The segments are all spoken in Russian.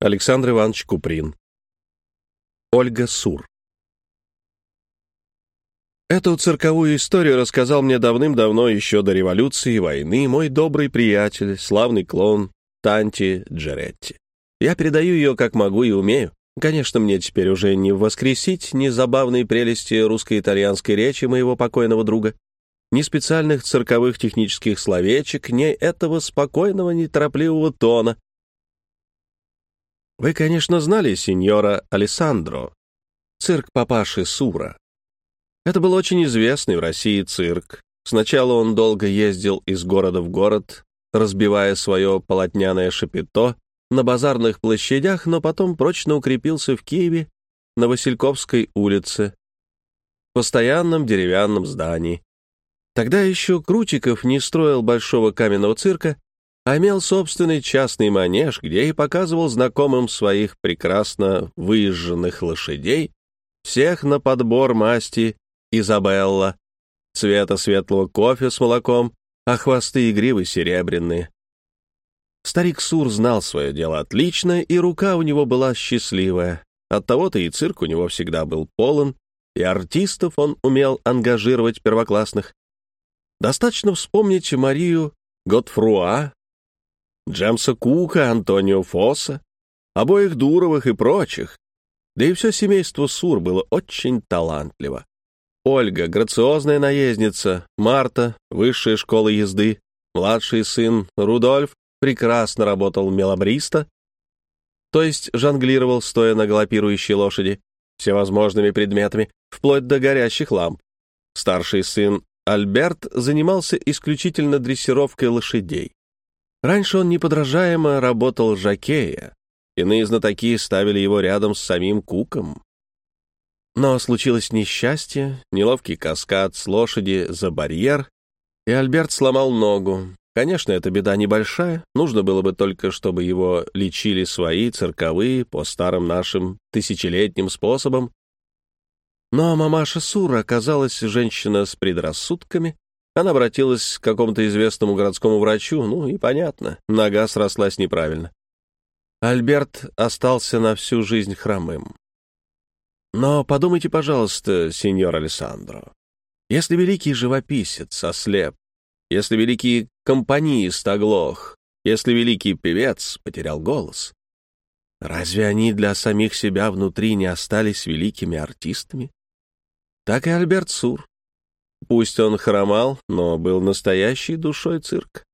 Александр Иванович Куприн. Ольга Сур. Эту цирковую историю рассказал мне давным-давно, еще до революции и войны, мой добрый приятель, славный клоун Танти Джеретти. Я передаю ее как могу и умею. Конечно, мне теперь уже не воскресить ни забавные прелести русско-итальянской речи моего покойного друга, ни специальных цирковых технических словечек, ни этого спокойного, неторопливого тона. Вы, конечно, знали сеньора Алессандро, цирк папаши Сура. Это был очень известный в России цирк. Сначала он долго ездил из города в город, разбивая свое полотняное шапито на базарных площадях, но потом прочно укрепился в Киеве на Васильковской улице, в постоянном деревянном здании. Тогда еще Крутиков не строил большого каменного цирка, а имел собственный частный манеж, где и показывал знакомым своих прекрасно выезженных лошадей, всех на подбор масти Изабелла, цвета светлого кофе с молоком, а хвосты и гривы серебряные. Старик Сур знал свое дело отлично, и рука у него была счастливая. Оттого-то и цирк у него всегда был полон, и артистов он умел ангажировать первоклассных. Достаточно вспомнить Марию Готфруа, Джемса Кука, Антонио Фосса, обоих Дуровых и прочих. Да и все семейство Сур было очень талантливо. Ольга, грациозная наездница, Марта, высшая школа езды, младший сын Рудольф прекрасно работал мелобриста, то есть жонглировал, стоя на галопирующей лошади, всевозможными предметами, вплоть до горящих ламп. Старший сын Альберт занимался исключительно дрессировкой лошадей. Раньше он неподражаемо работал жакея. Иные знатоки ставили его рядом с самим Куком. Но случилось несчастье, неловкий каскад с лошади за барьер, и Альберт сломал ногу. Конечно, эта беда небольшая, нужно было бы только, чтобы его лечили свои цирковые по старым нашим тысячелетним способам, но мамаша Сура оказалась женщина с предрассудками. Она обратилась к какому-то известному городскому врачу, ну и понятно, нога срослась неправильно. Альберт остался на всю жизнь хромым. Но подумайте, пожалуйста, сеньор Алессандро, если великий живописец ослеп, если великий компаниист оглох, если великий певец потерял голос, разве они для самих себя внутри не остались великими артистами? так и Альберт Сур. Пусть он хромал, но был настоящей душой цирк.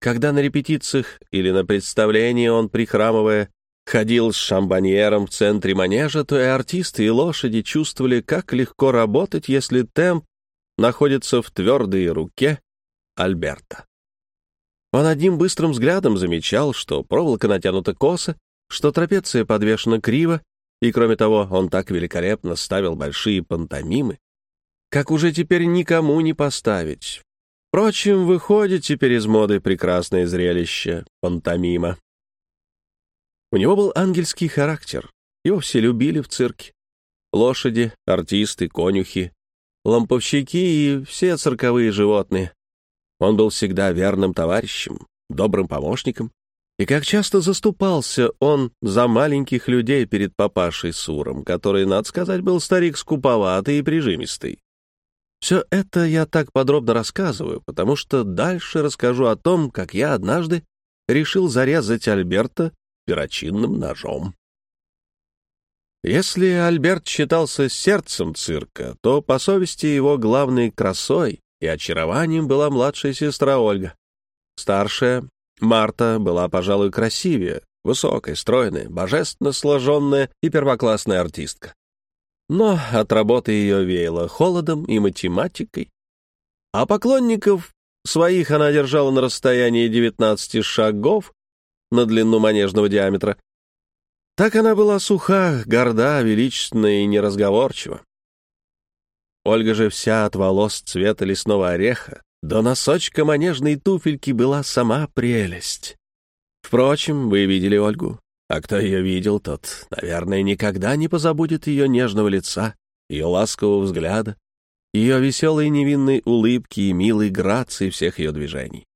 Когда на репетициях или на представлении он, прихрамывая, ходил с шамбаньером в центре манежа, то и артисты, и лошади чувствовали, как легко работать, если темп находится в твердой руке Альберта. Он одним быстрым взглядом замечал, что проволока натянута косо, что трапеция подвешена криво, и, кроме того, он так великолепно ставил большие пантомимы, как уже теперь никому не поставить. Впрочем, выходит теперь из моды прекрасное зрелище — пантомима. У него был ангельский характер, его все любили в цирке. Лошади, артисты, конюхи, ламповщики и все цирковые животные. Он был всегда верным товарищем, добрым помощником, и как часто заступался он за маленьких людей перед папашей Суром, который, надо сказать, был старик скуповатый и прижимистый. Все это я так подробно рассказываю, потому что дальше расскажу о том, как я однажды решил зарезать Альберта перочинным ножом. Если Альберт считался сердцем цирка, то по совести его главной красой и очарованием была младшая сестра Ольга. Старшая Марта была, пожалуй, красивее, высокой, стройной, божественно сложенная и первоклассная артистка. Но от работы ее веяло холодом и математикой. А поклонников своих она держала на расстоянии 19 шагов на длину манежного диаметра. Так она была суха, горда, величественна и неразговорчива. Ольга же вся от волос цвета лесного ореха, до носочка манежной туфельки была сама прелесть. Впрочем, вы видели Ольгу. А кто ее видел, тот, наверное, никогда не позабудет ее нежного лица, ее ласкового взгляда, ее веселой невинной улыбки и милой грации всех ее движений.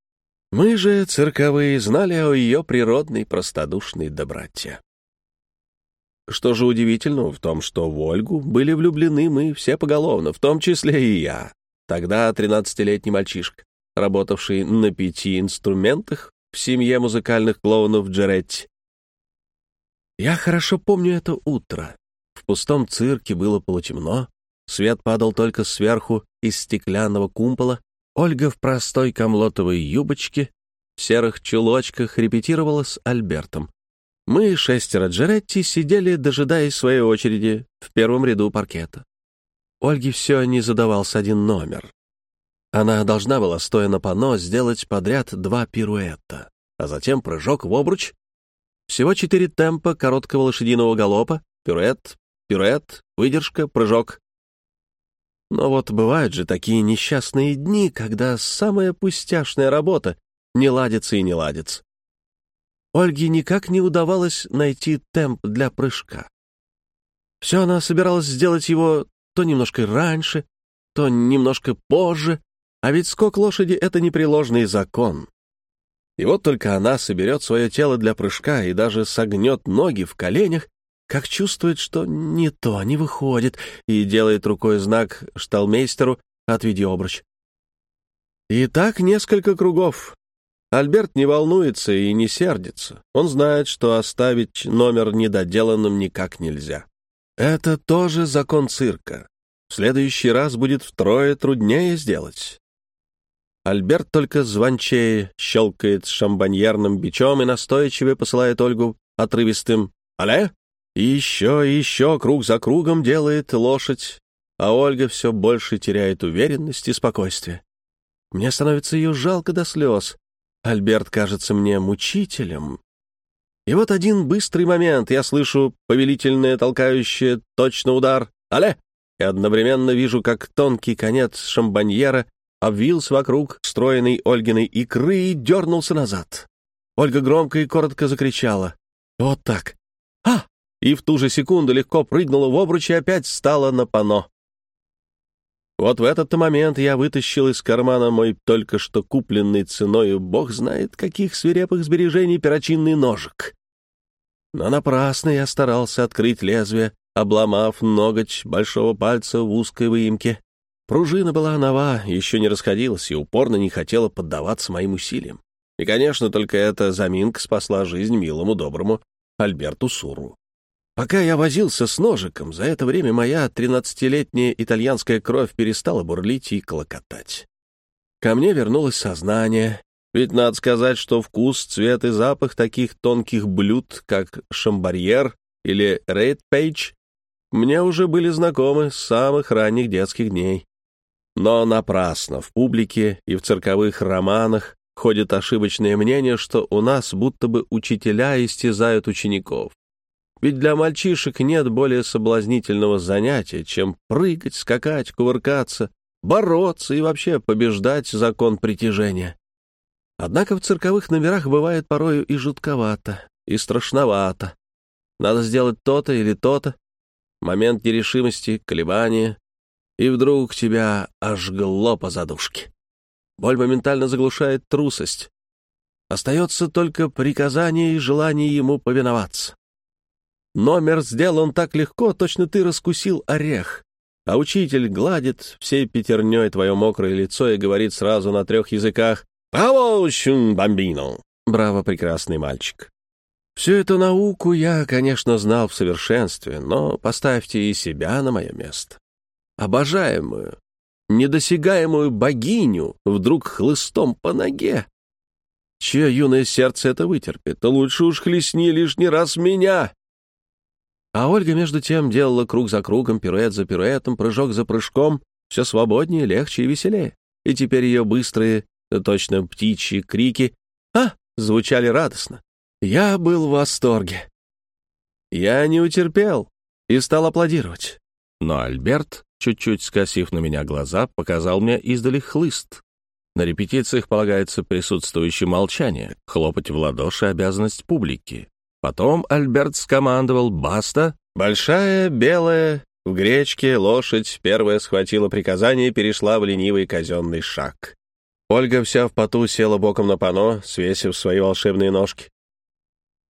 Мы же, цирковые, знали о ее природной простодушной доброте. что же удивительного в том, что в Ольгу были влюблены мы все поголовно, в том числе и я. Тогда тринадцатилетний мальчишка, работавший на пяти инструментах в семье музыкальных клоунов Джеретти. Я хорошо помню это утро. В пустом цирке было полутемно, свет падал только сверху из стеклянного кумпола. Ольга в простой комлотовой юбочке, в серых чулочках репетировала с Альбертом. Мы, шестеро Джеретти, сидели, дожидаясь своей очереди, в первом ряду паркета. Ольге все не задавался один номер. Она должна была, стоя на пано, сделать подряд два пируэта, а затем прыжок в обруч. Всего четыре темпа короткого лошадиного галопа, пируэт, пируэт, выдержка, прыжок. Но вот бывают же такие несчастные дни, когда самая пустяшная работа не ладится и не ладится. Ольге никак не удавалось найти темп для прыжка. Все она собиралась сделать его то немножко раньше, то немножко позже, а ведь скок лошади — это непреложный закон. И вот только она соберет свое тело для прыжка и даже согнет ноги в коленях, как чувствует, что не то, не выходит, и делает рукой знак шталмейстеру «Отведи обруч». И так несколько кругов, Альберт не волнуется и не сердится. Он знает, что оставить номер недоделанным никак нельзя. Это тоже закон цирка. В следующий раз будет втрое труднее сделать. Альберт только звончее щелкает шамбаньерным бичом и настойчивее посылает Ольгу отрывистым «Але!» И еще и еще круг за кругом делает лошадь, а Ольга все больше теряет уверенность и спокойствие. Мне становится ее жалко до слез. Альберт кажется мне мучителем. И вот один быстрый момент, я слышу повелительное толкающее точно удар «Але!» и одновременно вижу, как тонкий конец шамбаньера обвился вокруг стройной Ольгиной икры и дернулся назад. Ольга громко и коротко закричала. Вот так. «А!» И в ту же секунду легко прыгнула в обруч и опять стала на пано. Вот в этот момент я вытащил из кармана мой только что купленный ценою бог знает каких свирепых сбережений перочинный ножик. Но напрасно я старался открыть лезвие, обломав ноготь большого пальца в узкой выемке. Пружина была нова, еще не расходилась и упорно не хотела поддаваться моим усилиям. И, конечно, только эта заминка спасла жизнь милому доброму Альберту Суру. Пока я возился с ножиком, за это время моя тринадцатилетняя итальянская кровь перестала бурлить и колокотать. Ко мне вернулось сознание, ведь надо сказать, что вкус, цвет и запах таких тонких блюд, как шамбарьер или рейдпейдж, мне уже были знакомы с самых ранних детских дней. Но напрасно в публике и в цирковых романах ходит ошибочное мнение, что у нас будто бы учителя истязают учеников. Ведь для мальчишек нет более соблазнительного занятия, чем прыгать, скакать, кувыркаться, бороться и вообще побеждать закон притяжения. Однако в цирковых номерах бывает порою и жутковато, и страшновато. Надо сделать то-то или то-то. Момент нерешимости, колебания, и вдруг тебя ожгло по задушке. Боль моментально заглушает трусость. Остается только приказание и желание ему повиноваться. Номер сделан так легко, точно ты раскусил орех. А учитель гладит всей пятерней твое мокрое лицо и говорит сразу на трех языках «Браво, бомбино!» «Браво, прекрасный мальчик!» Всю эту науку я, конечно, знал в совершенстве, но поставьте и себя на мое место. Обожаемую, недосягаемую богиню вдруг хлыстом по ноге. Чье юное сердце это вытерпит? Лучше уж хлестни лишний раз меня. А Ольга, между тем, делала круг за кругом, пируэт за пируэтом, прыжок за прыжком, все свободнее, легче и веселее. И теперь ее быстрые, точно птичьи крики «А!» звучали радостно. Я был в восторге. Я не утерпел и стал аплодировать. Но Альберт, чуть-чуть скосив на меня глаза, показал мне издали хлыст. На репетициях полагается присутствующее молчание, хлопать в ладоши — обязанность публики. Потом Альберт скомандовал «Баста!» Большая, белая, в гречке лошадь первая схватила приказание и перешла в ленивый казенный шаг. Ольга вся в поту села боком на пано, свесив свои волшебные ножки.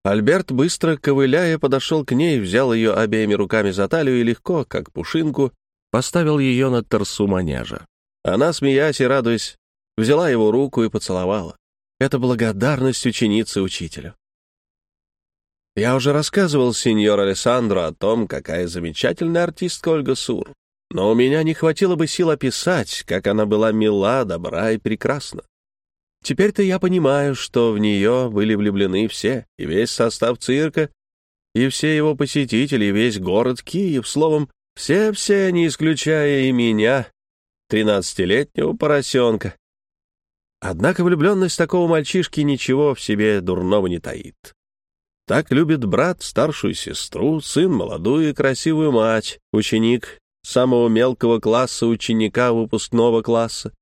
Альберт, быстро ковыляя, подошел к ней, взял ее обеими руками за талию и легко, как пушинку, поставил ее на торсу манежа. Она, смеясь и радуясь, взяла его руку и поцеловала. Это благодарность ученицы учителю. Я уже рассказывал сеньор Алессандро о том, какая замечательная артистка Ольга Сур, но у меня не хватило бы сил описать, как она была мила, добра и прекрасна. Теперь-то я понимаю, что в нее были влюблены все, и весь состав цирка, и все его посетители, и весь город Киев, словом, все-все, не исключая и меня, тринадцатилетнего поросенка. Однако влюбленность такого мальчишки ничего в себе дурного не таит. Так любит брат старшую сестру, сын молодую и красивую мать, ученик самого мелкого класса ученика выпускного класса,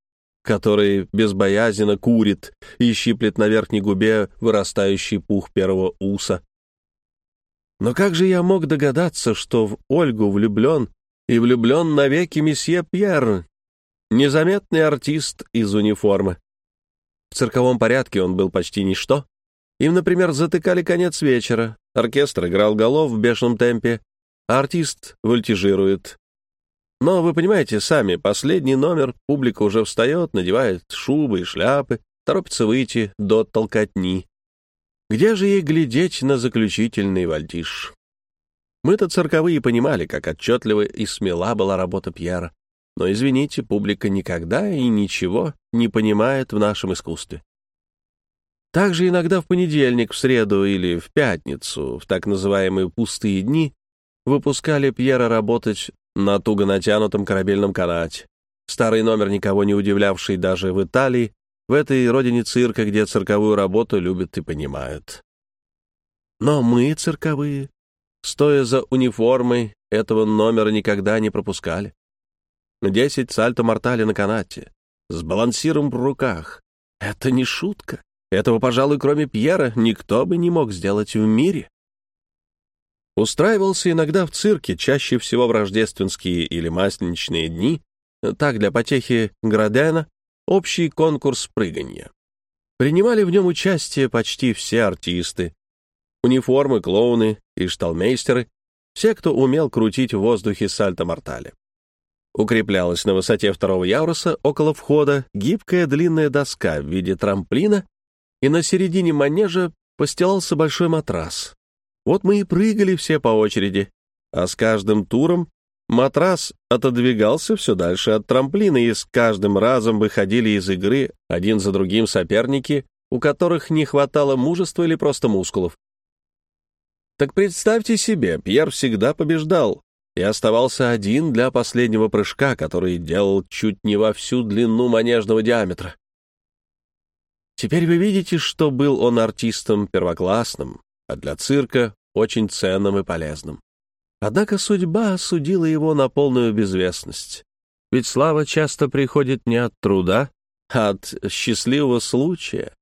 который безбоязненно курит и щиплет на верхней губе вырастающий пух первого уса. Но как же я мог догадаться, что в Ольгу влюблен и влюблен навеки месье Пьер, незаметный артист из униформы? В цирковом порядке он был почти ничто, им, например, затыкали конец вечера, оркестр играл голов в бешеном темпе, а артист вольтижирует. Но вы понимаете сами, последний номер, публика уже встает, надевает шубы и шляпы, торопится выйти до толкотни. Где же ей глядеть на заключительный вальдиш? Мы-то цирковые понимали, как отчетливо и смела была работа Пьера. Но, извините, публика никогда и ничего не понимает в нашем искусстве. Также иногда в понедельник, в среду или в пятницу, в так называемые «пустые дни», выпускали Пьера работать на туго натянутом корабельном канате. Старый номер, никого не удивлявший даже в Италии, в этой родине цирка, где цирковую работу любят и понимают. Но мы, цирковые, стоя за униформой, этого номера никогда не пропускали. Десять сальто-мортали на канате, с балансиром в руках. Это не шутка. Этого, пожалуй, кроме Пьера, никто бы не мог сделать в мире. Устраивался иногда в цирке, чаще всего в рождественские или масленичные дни, так для потехи Градена, общий конкурс прыгания. Принимали в нем участие почти все артисты. Униформы, клоуны и шталмейстеры, все, кто умел крутить в воздухе сальто-мортале. Укреплялась на высоте второго яруса около входа гибкая длинная доска в виде трамплина и на середине манежа постилался большой матрас. Вот мы и прыгали все по очереди, а с каждым туром матрас отодвигался все дальше от трамплина, и с каждым разом выходили из игры один за другим соперники, у которых не хватало мужества или просто мускулов. Так представьте себе, Пьер всегда побеждал и оставался один для последнего прыжка, который делал чуть не во всю длину манежного диаметра. Теперь вы видите, что был он артистом первоклассным, а для цирка очень ценным и полезным. Однако судьба осудила его на полную безвестность. Ведь слава часто приходит не от труда, а от счастливого случая.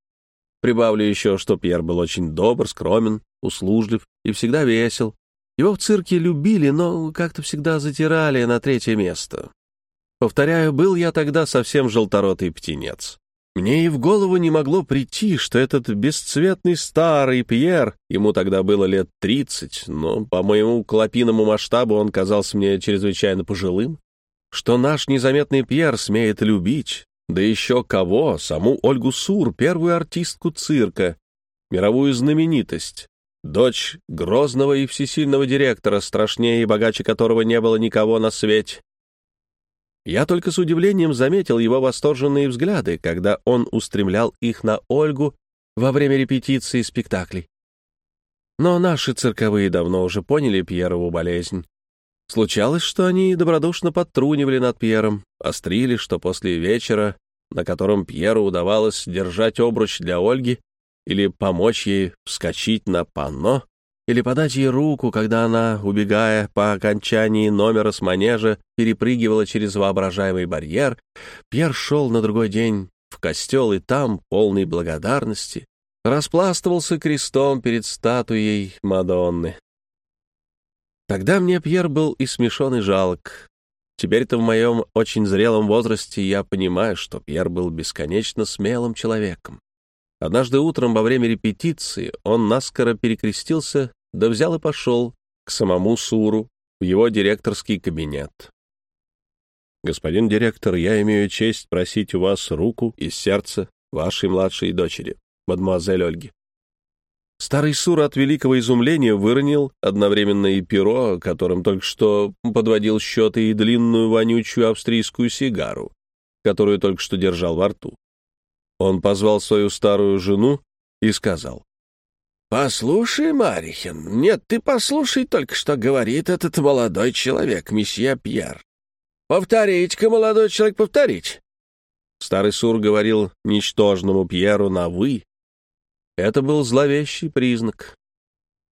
Прибавлю еще, что Пьер был очень добр, скромен, услужлив и всегда весел. Его в цирке любили, но как-то всегда затирали на третье место. Повторяю, был я тогда совсем желторотый птенец. Мне и в голову не могло прийти, что этот бесцветный старый Пьер, ему тогда было лет тридцать, но по моему клопиному масштабу он казался мне чрезвычайно пожилым, что наш незаметный Пьер смеет любить, да еще кого, саму Ольгу Сур, первую артистку цирка, мировую знаменитость, дочь грозного и всесильного директора, страшнее и богаче которого не было никого на свете, я только с удивлением заметил его восторженные взгляды, когда он устремлял их на Ольгу во время репетиции спектаклей. Но наши цирковые давно уже поняли Пьерову болезнь. Случалось, что они добродушно подтрунивали над Пьером, острили, что после вечера, на котором Пьеру удавалось держать обруч для Ольги или помочь ей вскочить на панно, или подать ей руку, когда она, убегая по окончании номера с манежа, перепрыгивала через воображаемый барьер, Пьер шел на другой день в костел и там, полный благодарности, распластывался крестом перед статуей Мадонны. Тогда мне Пьер был и смешон, и жалок. Теперь-то в моем очень зрелом возрасте я понимаю, что Пьер был бесконечно смелым человеком. Однажды утром во время репетиции он наскоро перекрестился, да взял и пошел к самому Суру в его директорский кабинет. «Господин директор, я имею честь просить у вас руку и сердце вашей младшей дочери, мадемуазель Ольги». Старый Сур от великого изумления выронил одновременно и перо, которым только что подводил счеты, и длинную вонючую австрийскую сигару, которую только что держал во рту. Он позвал свою старую жену и сказал. «Послушай, Марихин, нет, ты послушай только, что говорит этот молодой человек, месье Пьер. Повторите-ка, молодой человек, повторить. Старый Сур говорил ничтожному Пьеру на «вы». Это был зловещий признак.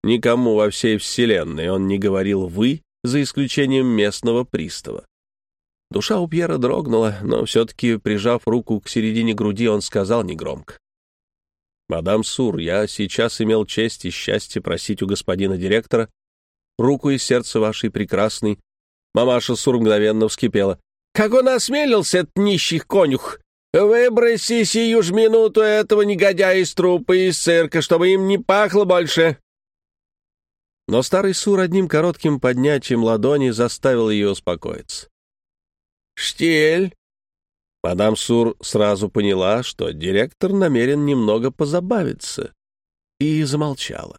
Никому во всей вселенной он не говорил «вы», за исключением местного пристава. Душа у Пьера дрогнула, но все-таки, прижав руку к середине груди, он сказал негромко. «Мадам Сур, я сейчас имел честь и счастье просить у господина директора руку и сердце вашей прекрасной Мамаша Сур мгновенно вскипела. «Как он осмелился, этот нищий конюх! Выброси сию ж минуту этого негодяя из трупа из цирка, чтобы им не пахло больше!» Но старый Сур одним коротким поднятием ладони заставил ее успокоиться. «Штель!» Мадам Сур сразу поняла, что директор намерен немного позабавиться, и замолчала.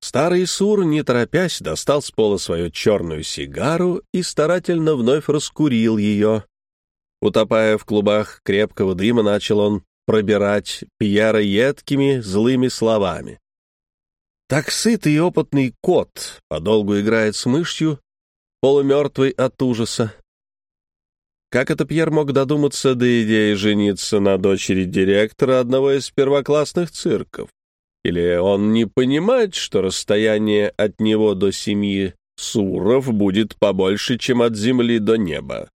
Старый Сур, не торопясь, достал с пола свою черную сигару и старательно вновь раскурил ее. Утопая в клубах крепкого дыма, начал он пробирать Пьера едкими, злыми словами. Так сытый и опытный кот подолгу играет с мышью, полумертвый от ужаса. Как это Пьер мог додуматься до идеи жениться на дочери директора одного из первоклассных цирков? Или он не понимает, что расстояние от него до семьи Суров будет побольше, чем от земли до неба?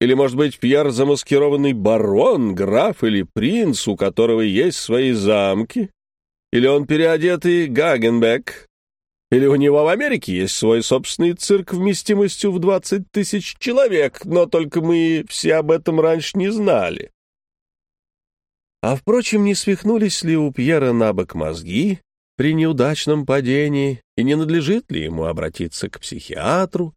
Или, может быть, Пьер замаскированный барон, граф или принц, у которого есть свои замки? Или он переодетый Гагенбек? Или у него в Америке есть свой собственный цирк вместимостью в 20 тысяч человек, но только мы все об этом раньше не знали? А, впрочем, не свихнулись ли у Пьера на бок мозги при неудачном падении, и не надлежит ли ему обратиться к психиатру?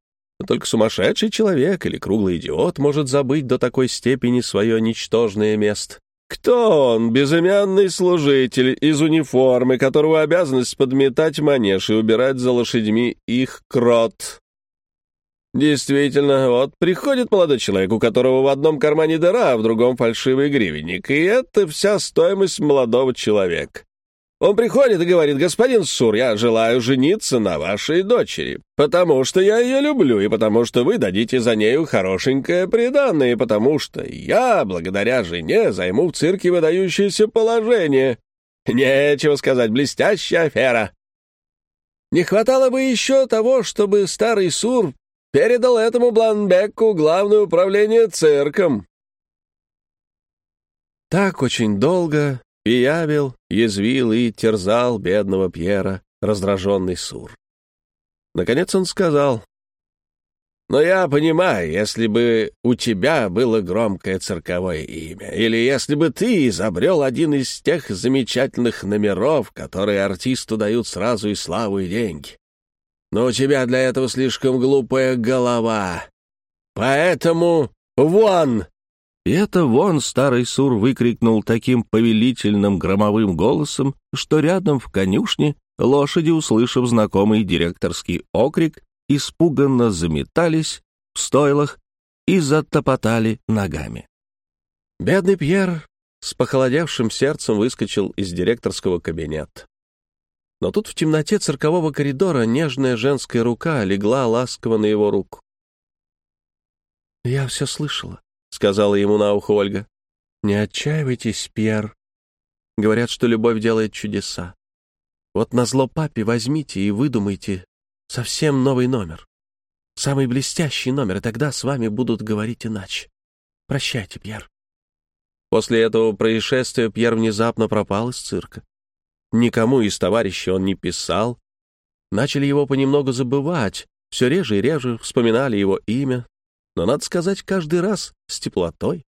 Только сумасшедший человек или круглый идиот может забыть до такой степени свое ничтожное место. Кто он, безымянный служитель из униформы, которого обязанность подметать манеж и убирать за лошадьми их крот? Действительно, вот приходит молодой человек, у которого в одном кармане дыра, а в другом фальшивый гривенник, и это вся стоимость молодого человека. Он приходит и говорит, господин Сур, я желаю жениться на вашей дочери, потому что я ее люблю, и потому что вы дадите за нею хорошенькое приданное, и потому что я, благодаря жене, займу в цирке выдающееся положение. Нечего сказать, блестящая афера. Не хватало бы еще того, чтобы старый Сур передал этому Бланбеку главное управление цирком. Так очень долго пиявил, язвил и терзал бедного Пьера, раздраженный Сур. Наконец он сказал, «Но я понимаю, если бы у тебя было громкое цирковое имя, или если бы ты изобрел один из тех замечательных номеров, которые артисту дают сразу и славу, и деньги. Но у тебя для этого слишком глупая голова. Поэтому вон!» И это вон старый Сур выкрикнул таким повелительным громовым голосом, что рядом в конюшне лошади, услышав знакомый директорский окрик, испуганно заметались в стойлах и затопотали ногами. Бедный Пьер с похолодевшим сердцем выскочил из директорского кабинета. Но тут в темноте циркового коридора нежная женская рука легла ласково на его руку. «Я все слышала», — сказала ему на ухо Ольга. «Не отчаивайтесь, Пьер. Говорят, что любовь делает чудеса. Вот назло папе возьмите и выдумайте совсем новый номер. Самый блестящий номер, и тогда с вами будут говорить иначе. Прощайте, Пьер». После этого происшествия Пьер внезапно пропал из цирка. Никому из товарищей он не писал. Начали его понемногу забывать, все реже и реже вспоминали его имя, но, надо сказать, каждый раз с теплотой.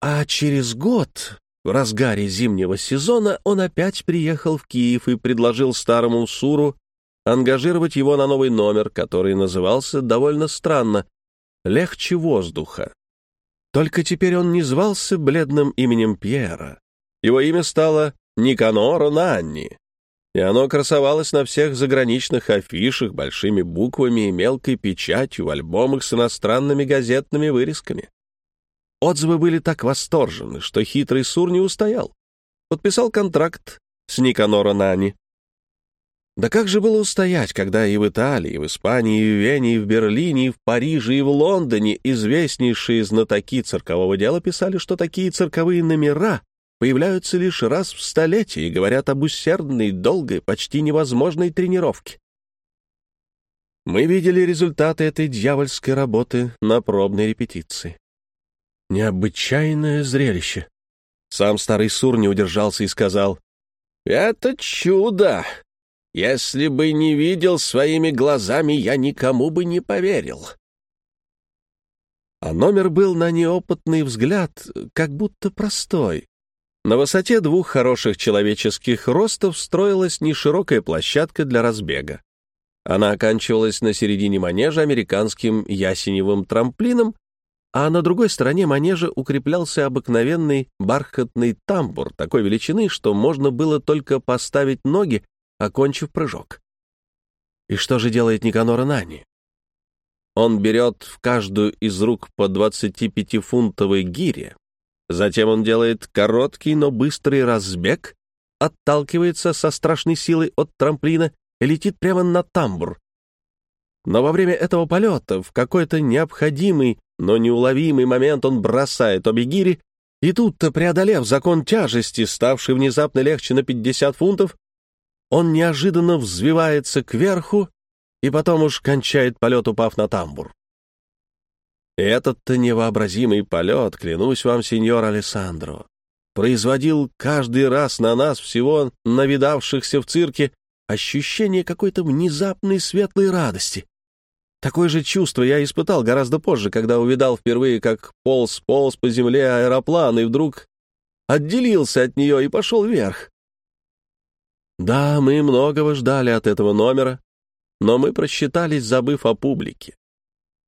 А через год в разгаре зимнего сезона он опять приехал в Киев и предложил старому Суру ангажировать его на новый номер, который назывался довольно странно «Легче воздуха». Только теперь он не звался бледным именем Пьера. Его имя стало Никанор Нанни, и оно красовалось на всех заграничных афишах большими буквами и мелкой печатью в альбомах с иностранными газетными вырезками. Отзывы были так восторжены, что хитрый Сур не устоял. Подписал контракт с Никанора Нани. Да как же было устоять, когда и в Италии, и в Испании, и в Вене, и в Берлине, и в Париже, и в Лондоне известнейшие знатоки циркового дела писали, что такие цирковые номера появляются лишь раз в столетие и говорят об усердной, долгой, почти невозможной тренировке. Мы видели результаты этой дьявольской работы на пробной репетиции. Необычайное зрелище. Сам старый Сур не удержался и сказал, «Это чудо! Если бы не видел своими глазами, я никому бы не поверил». А номер был на неопытный взгляд, как будто простой. На высоте двух хороших человеческих ростов строилась неширокая площадка для разбега. Она оканчивалась на середине манежа американским ясеневым трамплином, а на другой стороне манежа укреплялся обыкновенный бархатный тамбур такой величины, что можно было только поставить ноги, окончив прыжок. И что же делает Никанора Нани? Он берет в каждую из рук по 25-фунтовой гире, Затем он делает короткий, но быстрый разбег, отталкивается со страшной силой от трамплина и летит прямо на тамбур. Но во время этого полета в какой-то необходимый, но неуловимый момент он бросает обе гири, и тут-то, преодолев закон тяжести, ставший внезапно легче на 50 фунтов, он неожиданно взвивается кверху и потом уж кончает полет, упав на тамбур. Этот-то невообразимый полет, клянусь вам, сеньор Алессандро, производил каждый раз на нас всего навидавшихся в цирке ощущение какой-то внезапной светлой радости. Такое же чувство я испытал гораздо позже, когда увидал впервые, как полз-полз по земле аэроплан и вдруг отделился от нее и пошел вверх. Да, мы многого ждали от этого номера, но мы просчитались, забыв о публике.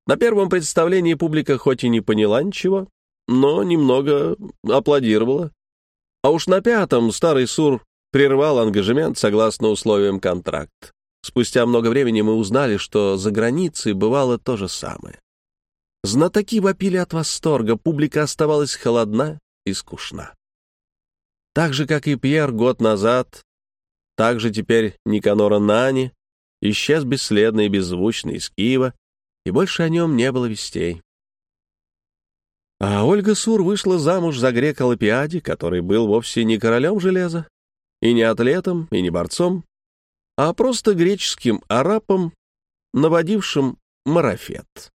На первом представлении публика хоть и не поняла ничего, но немного аплодировала. А уж на пятом старый Сур прервал ангажемент согласно условиям контракта. Спустя много времени мы узнали, что за границей бывало то же самое. Знатоки вопили от восторга, публика оставалась холодна и скучна. Так же, как и Пьер год назад, так же теперь Никанора Нани исчез бесследно и беззвучно из Киева, и больше о нем не было вестей. А Ольга Сур вышла замуж за грека Лапиади, который был вовсе не королем железа, и не атлетом, и не борцом, а просто греческим арапом, наводившим марафет.